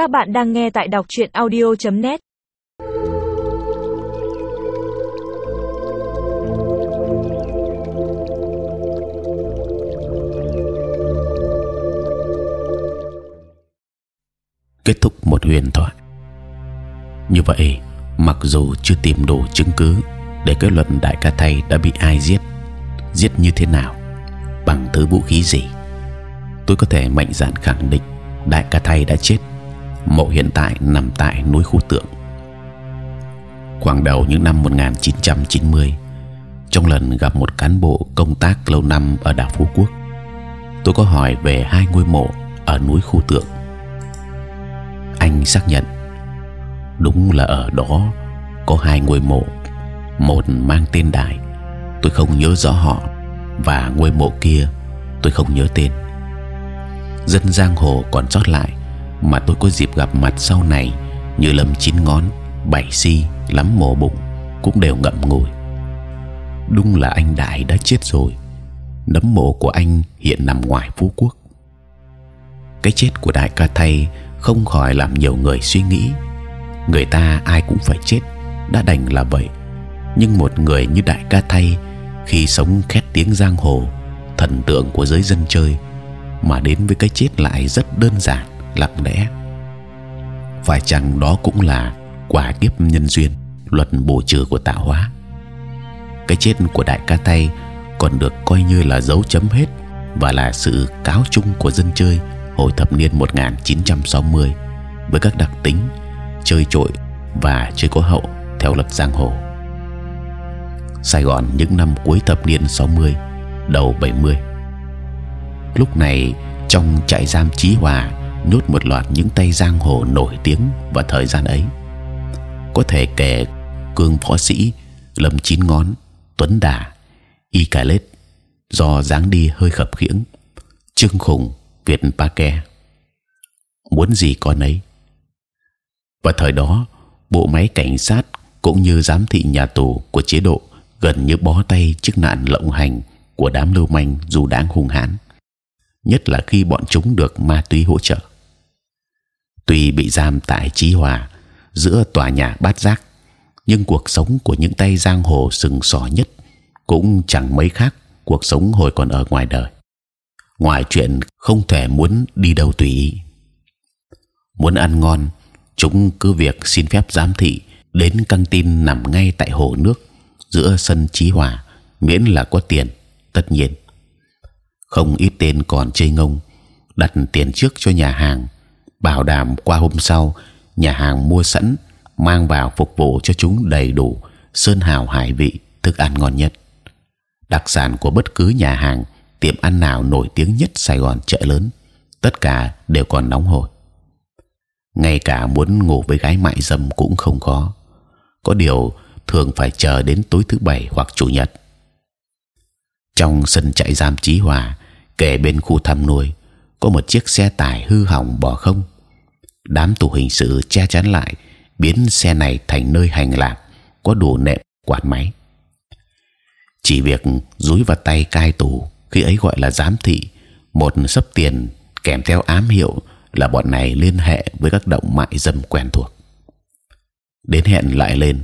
Các bạn đang nghe tại đọc truyện audio.net. kết thúc một huyền thoại như vậy, mặc dù chưa tìm đủ chứng cứ để kết luận đại ca thay đã bị ai giết giết như thế nào, bằng thứ vũ khí gì, tôi có thể mạnh dạn khẳng định đại ca thay đã chết mộ hiện tại nằm tại núi khu tượng. Khoảng đầu những năm 1990 trong lần gặp một cán bộ công tác lâu năm ở đảo Phú Quốc tôi có hỏi về hai ngôi mộ ở núi khu tượng. Anh xác nhận đúng là ở đó có hai ngôi mộ một mang tên đại, tôi không nhớ rõ họ và ngôi mộ kia tôi không nhớ tên. Dân giang hồ còn sót lại mà tôi có dịp gặp mặt sau này, như lâm chín ngón, bảy si, lắm mồ bụng, cũng đều ngậm ngùi. Đúng là anh đại đã chết rồi. Nấm mộ của anh hiện nằm ngoài phú quốc. Cái chết của đại ca thay không khỏi làm nhiều người suy nghĩ. Người ta ai cũng phải chết, đã đành là vậy. Nhưng một người như đại ca thay khi sống khét tiếng giang hồ, thần tượng của giới dân chơi, mà đến với cái chết lại rất đơn giản lặng lẽ phải chăng đó cũng là quả kiếp nhân duyên luật bổ trừ của tạo hóa cái chết của đại ca tay còn được coi như là dấu chấm hết và là sự cáo chung của dân chơi hồi thập niên 1960 với các đặc tính chơi trội và chơi có hậu theo luật giang hồ. Sài Gòn những năm cuối thập niên 60, đầu 70. Lúc này trong trại giam Chí Hòa nhốt một loạt những tay giang hồ nổi tiếng vào thời gian ấy. Có thể kể cương phó sĩ Lâm Chín Ngón, Tuấn Đà, Y Cà Lết do dáng đi hơi khập khiễng, Trương Khùng, Việt Pa Ke muốn gì con ấy. Và thời đó bộ máy cảnh sát cũng như giám thị nhà tù của chế độ gần như bó tay trước nạn lộng hành của đám lưu manh dù đáng hung hãn, nhất là khi bọn chúng được ma túy hỗ trợ. Tuy bị giam tại Chí Hòa giữa tòa nhà bát giác, nhưng cuộc sống của những tay giang hồ sừng sỏ nhất cũng chẳng mấy khác cuộc sống hồi còn ở ngoài đời. Ngoài chuyện không thể muốn đi đâu tùy ý, muốn ăn ngon, chúng cứ việc xin phép giám thị đến căng tin nằm ngay tại hồ nước giữa sân trí hòa, miễn là có tiền, tất nhiên. Không ít tên còn chơi ngông, đặt tiền trước cho nhà hàng, bảo đảm qua hôm sau, nhà hàng mua sẵn, mang vào phục vụ cho chúng đầy đủ, sơn hào hải vị, thức ăn ngon nhất. Đặc sản của bất cứ nhà hàng, tiệm ăn nào nổi tiếng nhất Sài Gòn chợ lớn, tất cả đều còn nóng hổi. Ngay cả muốn ngủ với gái mại dâm cũng không có có điều, thường phải chờ đến tối thứ bảy hoặc chủ nhật. Trong sân trại giam Chí Hòa kể bên khu thăm nuôi có một chiếc xe tải hư hỏng bỏ không? Đám tù hình sự che chắn lại, biến xe này thành nơi hành lạc, có đủ nệm quạt máy. Chỉ việc dúi vào tay cai tù, khi ấy gọi là giám thị, một sấp tiền kèm theo ám hiệu là bọn này liên hệ với các động mại dâm quen thuộc. Đến hẹn lại lên,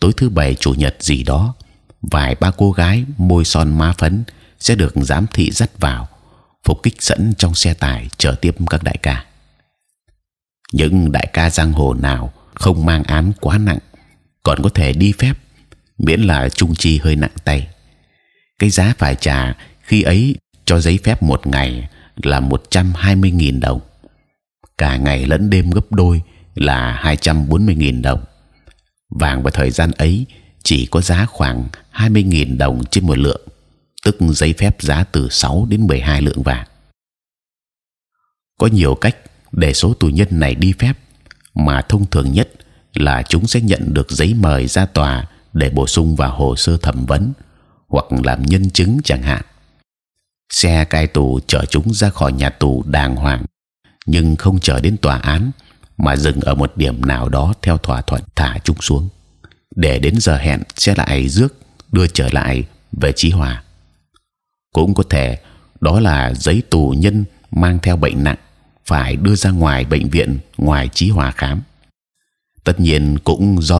tối thứ bảy chủ nhật gì đó, vài ba cô gái môi son má phấn sẽ được giám thị dắt vào phục kích sẵn trong xe tải chờ tiếp các đại ca. Những đại ca giang hồ nào không mang án quá nặng, còn có thể đi phép, miễn là trung chi hơi nặng tay. Cái giá phải trả khi ấy cho giấy phép một ngày là 120.000 đồng. Cả ngày lẫn đêm gấp đôi là 240.000 đồng. Vàng vào thời gian ấy chỉ có giá khoảng 20.000 đồng trên một lượng tức giấy phép giá từ 6 đến 12 lượng vàng có nhiều cách để số tù nhân này đi phép mà thông thường nhất là chúng sẽ nhận được giấy mời ra tòa để bổ sung vào hồ sơ thẩm vấn hoặc làm nhân chứng chẳng hạn. Xe cai tù chở chúng ra khỏi nhà tù đàng hoàng, nhưng không chở đến tòa án mà dừng ở một điểm nào đó theo thỏa thuận thả chúng xuống, để đến giờ hẹn sẽ lại rước đưa trở lại về trí hòa. Cũng có thể. Đó là giấy tù nhân mang theo bệnh nặng, phải đưa ra ngoài bệnh viện, ngoài trí hòa khám. Tất nhiên cũng do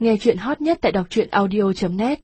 nghe chuyện hot nhất tại đọc truyện audio .net.